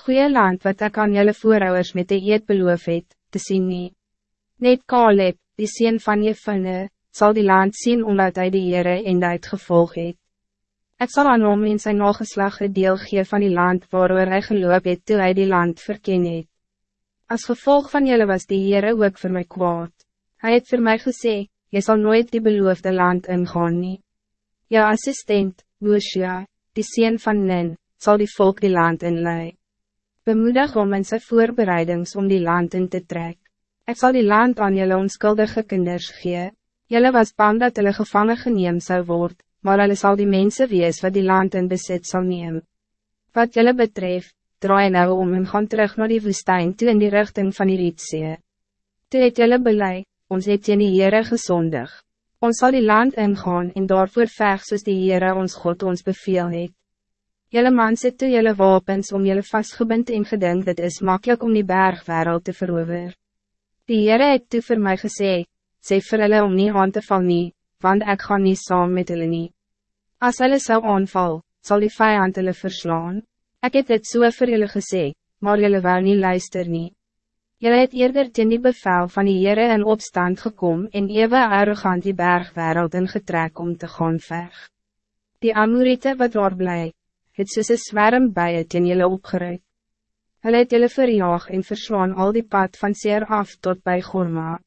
goeie land wat ek aan jelle voorouders met de eed beloof het, te zien nie. Net Caleb, die sien van Jefine, zal die land zien omdat hij de Heere en het gevolg het. Ek sal aan hom in sy nageslag deel gee van die land waarover hy geloop het toe hy die land verken het. As gevolg van jullie was die Heere ook voor mij kwaad. Hij het voor mij gesê, je zal nooit die beloofde land ingaan nie. Jou assistent, Woesia, die sien van Nen, zal die volk die land inlei. Bemoedig om in sy voorbereidings om die land in te trek. Ik zal die land aan jullie onskuldige kinders gee. Jullie was bang dat hulle gevangen geneem zou worden, maar hulle zal die mensen wees wat die land in bezit zal nemen. Wat jullie betreft, draai nou om en gaan terug naar die woestijn toe in die richting van die Rietzee. Toe het jylle belei, ons het jy die Heere gezondig. Ons zal die land ingaan en daarvoor veg soos die Heere ons God ons beveel het. Jylle man sit toe jylle wapens om jylle vastgebind en gedink dit is makkelijk om die bergwereld te verover. Die Heere het toe vir my gesê, sê vir hulle om nie aan te val nie, want ek gaan nie saam met hulle nie. As hulle sou aanval, zal die vijand hulle verslaan. Ik heb dit so vir julle gesê, maar julle wou nie luister nie. Julle het eerder teen die bevel van die Heere in opstand gekom en ewe arrogant die bergwereld ingetrek om te gaan veg. Die Amorite wat daar bly, het soos een zwerm bij het teen julle opgeruid. Hulle het julle verjaag en verslaan al die pad van Seer af tot bij Gorma.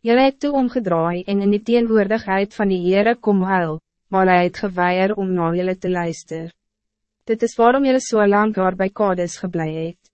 Julle het toe omgedraai en in die teenwoordigheid van die Heere kom huil, maar hy het geweier om na julle te luisteren. Dit is waarom jullie zo so lang daar bij Kades geblei het.